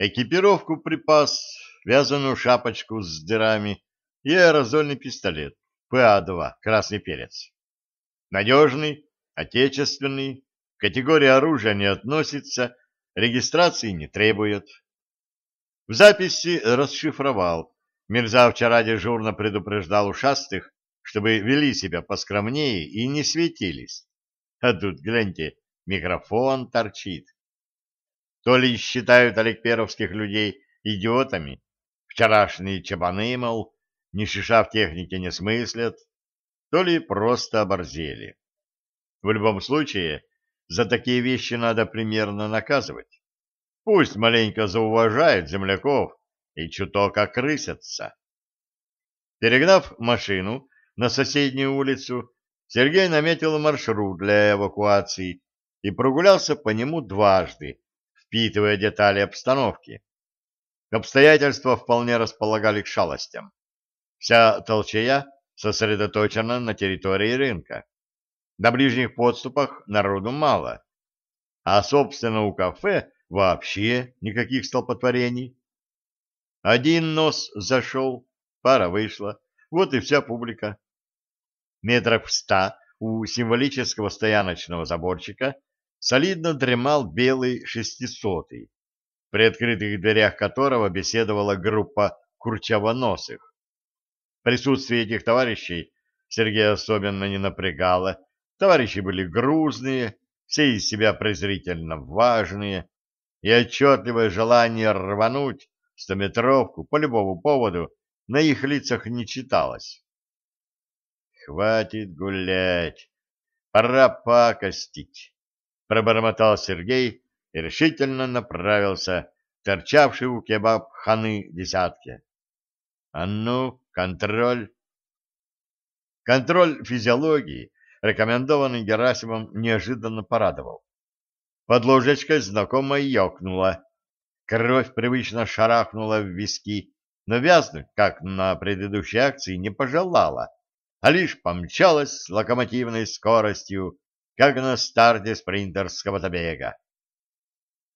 Экипировку припас, вязаную шапочку с дырами и аэрозольный пистолет ПА-2 «Красный перец». Надежный, отечественный, к категории оружия не относится, регистрации не требует. В записи расшифровал. Мирза вчера дежурно предупреждал ушастых, чтобы вели себя поскромнее и не светились. А тут, гляньте, микрофон торчит. То ли считают олегперовских людей идиотами, вчерашние чабаны, мол, ни шиша в технике не смыслят, то ли просто оборзели. В любом случае, за такие вещи надо примерно наказывать. Пусть маленько зауважают земляков и чуток окрысятся. Перегнав машину на соседнюю улицу, Сергей наметил маршрут для эвакуации и прогулялся по нему дважды, впитывая детали обстановки. Обстоятельства вполне располагали к шалостям. Вся толчая сосредоточена на территории рынка. На ближних подступах народу мало, а, собственно, у кафе вообще никаких столпотворений. Один нос зашел, пара вышла, вот и вся публика. Метров в ста у символического стояночного заборчика солидно дремал белый шестисотый, при открытых дверях которого беседовала группа курчавоносых. Присутствие этих товарищей Сергея особенно не напрягало. Товарищи были грузные, все из себя презрительно важные, и отчетливое желание рвануть стометровку по любому поводу на их лицах не читалось. «Хватит гулять, пора пакостить», пробормотал Сергей и решительно направился к торчавшей у кебаб-ханы десятке. А ну, контроль. Контроль физиологии, рекомендованный Герасимом, неожиданно порадовал. Под ложечкой знакомо ёкнула. Кровь привычно шарахнула в виски, но вязнуть, как на предыдущей акции, не пожелала, а лишь помчалась с локомотивной скоростью как на старте спринтерского забега.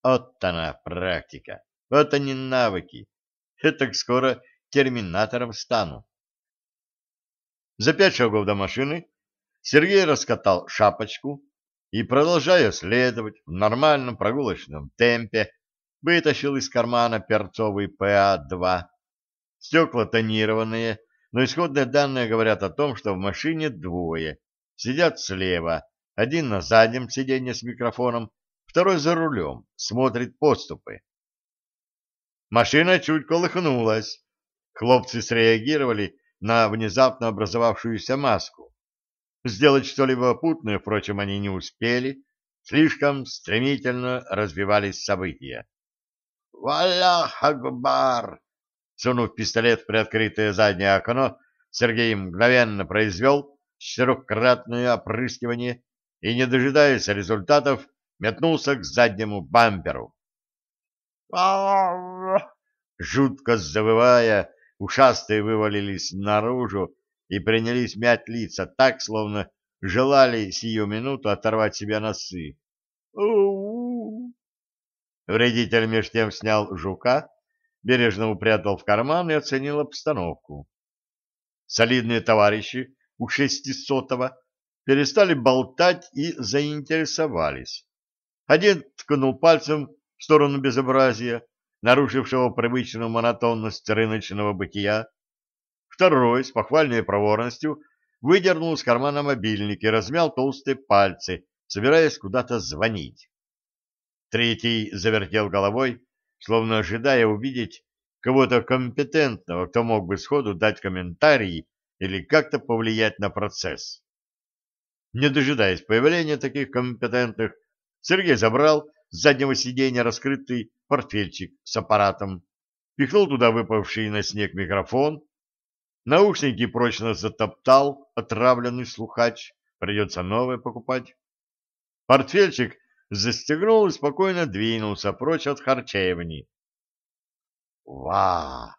Вот она практика, вот они навыки. Я так скоро терминатором стану. За пять шагов до машины Сергей раскатал шапочку и, продолжая следовать в нормальном прогулочном темпе, вытащил из кармана перцовый ПА-2. Стекла тонированные, но исходные данные говорят о том, что в машине двое, сидят слева, один на заднем сиденье с микрофоном, второй за рулем, смотрит подступы. Машина чуть колыхнулась. Хлопцы среагировали на внезапно образовавшуюся маску. Сделать что-либо путное, впрочем, они не успели. Слишком стремительно развивались события. «Валлах Акбар!» Сунув пистолет в приоткрытое заднее окно, Сергей мгновенно произвел четырехкратное опрыскивание и, не дожидаясь результатов, метнулся к заднему бамперу. Жутко завывая, ушастые вывалились наружу и принялись мять лица так, словно желали сию минуту оторвать себе носы. Вредитель меж тем снял жука, бережно упрятал в карман и оценил обстановку. Солидные товарищи у шестисотого перестали болтать и заинтересовались. Один ткнул пальцем в сторону безобразия, нарушившего привычную монотонность рыночного бытия. Второй, с похвальной проворностью, выдернул из кармана мобильник и размял толстые пальцы, собираясь куда-то звонить. Третий завертел головой, словно ожидая увидеть кого-то компетентного, кто мог бы сходу дать комментарии или как-то повлиять на процесс. Не дожидаясь появления таких компетентных, Сергей забрал с заднего сиденья раскрытый портфельчик с аппаратом, пихнул туда выпавший на снег микрофон, наушники прочно затоптал отравленный слухач, придется новое покупать. Портфельчик застегнул и спокойно двинулся прочь от харчевни. «Ва!»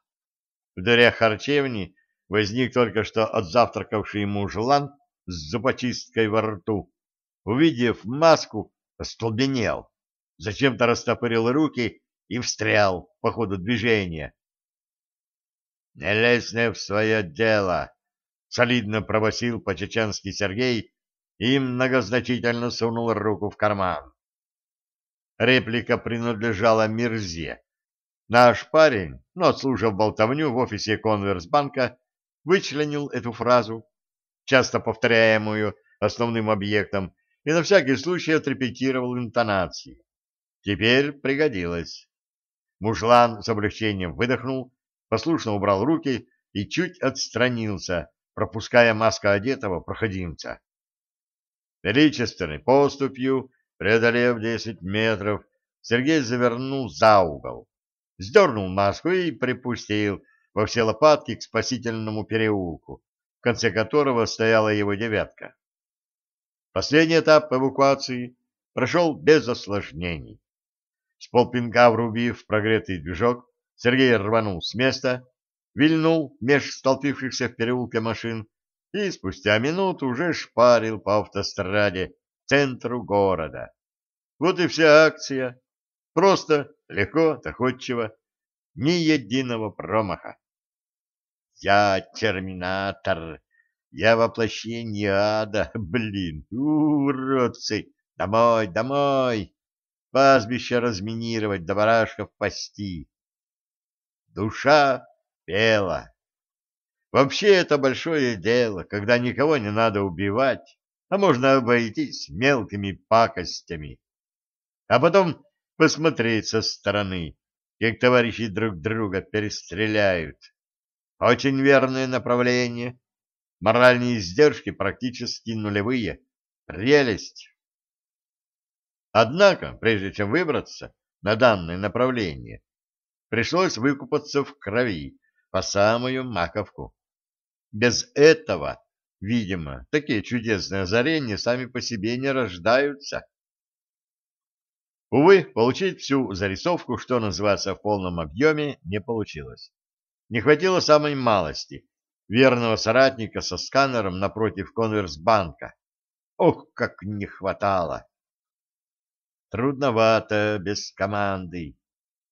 В дырях харчевни возник только что отзавтракавший мужлан с зубочисткой во рту, увидев маску, остолбенел, зачем-то растопырил руки и встрял по ходу движения. «Не лезь не в свое дело!» — солидно пробасил по-чеченски Сергей и многозначительно сунул руку в карман. Реплика принадлежала Мирзе. Наш парень, но отслужив болтовню в офисе Конверсбанка, вычленил эту фразу, часто повторяемую основным объектом, и на всякий случай отрепетировал интонации. Теперь пригодилось. Мужлан с облегчением выдохнул, послушно убрал руки и чуть отстранился, пропуская маска одетого проходимца. Величественной поступью, преодолев десять метров, Сергей завернул за угол, сдернул маску и припустил во все лопатки к спасительному переулку, конце которого стояла его девятка. Последний этап эвакуации прошел без осложнений. С полпинка врубив прогретый движок, Сергей рванул с места, вильнул меж столпившихся в переулке машин и спустя минуту уже шпарил по автостраде к центру города. Вот и вся акция. Просто, легко, доходчиво, ни единого промаха. Я терминатор, я воплощение ада, блин, уродцы, домой, домой, пастбище разминировать, да барашков пасти. Душа пела. Вообще это большое дело, когда никого не надо убивать, а можно обойтись мелкими пакостями. А потом посмотреть со стороны, как товарищи друг друга перестреляют. Очень верное направление. Моральные издержки практически нулевые. Прелесть. Однако, прежде чем выбраться на данное направление, пришлось выкупаться в крови по самую маковку. Без этого, видимо, такие чудесные озарения сами по себе не рождаются. Увы, получить всю зарисовку, что называется, в полном объеме, не получилось. Не хватило самой малости верного соратника со сканером напротив конверсбанка. Ох, как не хватало! Трудновато без команды,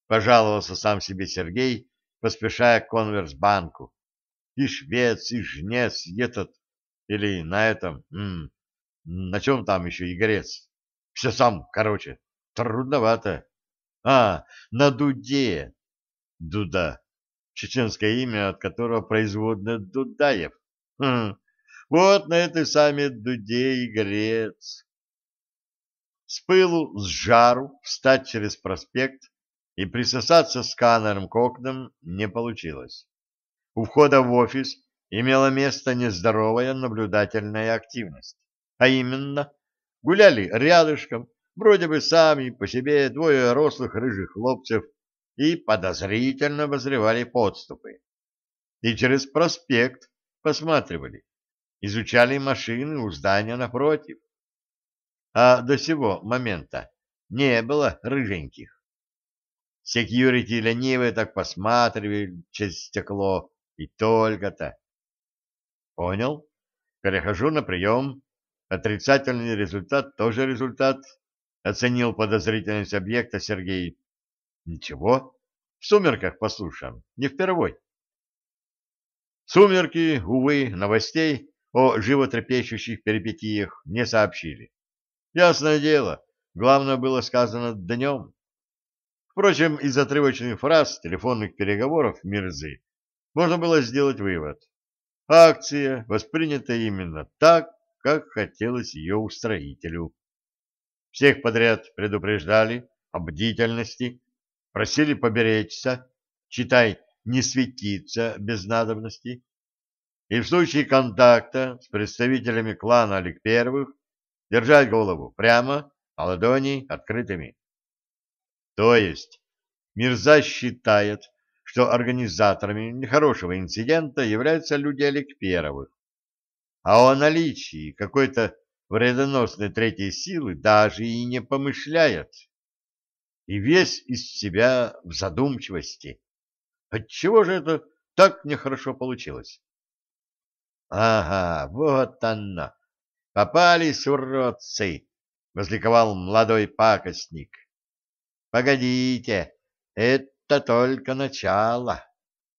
пожаловался сам себе Сергей, поспешая к конверсбанку и швец, и жнец, и этот, или на этом, м -м, на чем там еще игорец. Все сам, короче, трудновато. А, на дуде. Дуда. Чеченское имя, от которого производное Дудаев. Хм, вот на этой самой дуде игорец. С пылу, с жару встать через проспект и присосаться сканером к окнам не получилось. У входа в офис имела место нездоровая наблюдательная активность. А именно, гуляли рядышком, вроде бы сами по себе двое рослых рыжих хлопцев и подозрительно обозревали подступы. И через проспект посматривали, изучали машины у здания напротив. А до сего момента не было рыженьких. Секьюрити ленивые так посматривали через стекло, и только-то. Понял. Перехожу на прием. Отрицательный результат тоже результат. Оценил подозрительность объекта Сергей. Ничего. В сумерках послушаем. Не впервой. Сумерки, увы, новостей о животрепещущих перипетиях не сообщили. Ясное дело, главное было сказано днем. Впрочем, из отрывочных фраз телефонных переговоров Мирзы можно было сделать вывод. Акция воспринята именно так, как хотелось ее устроителю. Всех подряд предупреждали о бдительности, просили поберечься, читай, не светиться без надобности, и в случае контакта с представителями клана Олег Первых держать голову прямо, а ладони открытыми. То есть Мирза считает, что организаторами нехорошего инцидента являются люди Олег Первых, а о наличии какой-то вредоносной третьей силы даже и не помышляет. И весь из себя в задумчивости. Отчего же это так нехорошо получилось? Ага, вот оно. Попались уродцы, возликовал молодой пакостник. Погодите, Это только начало.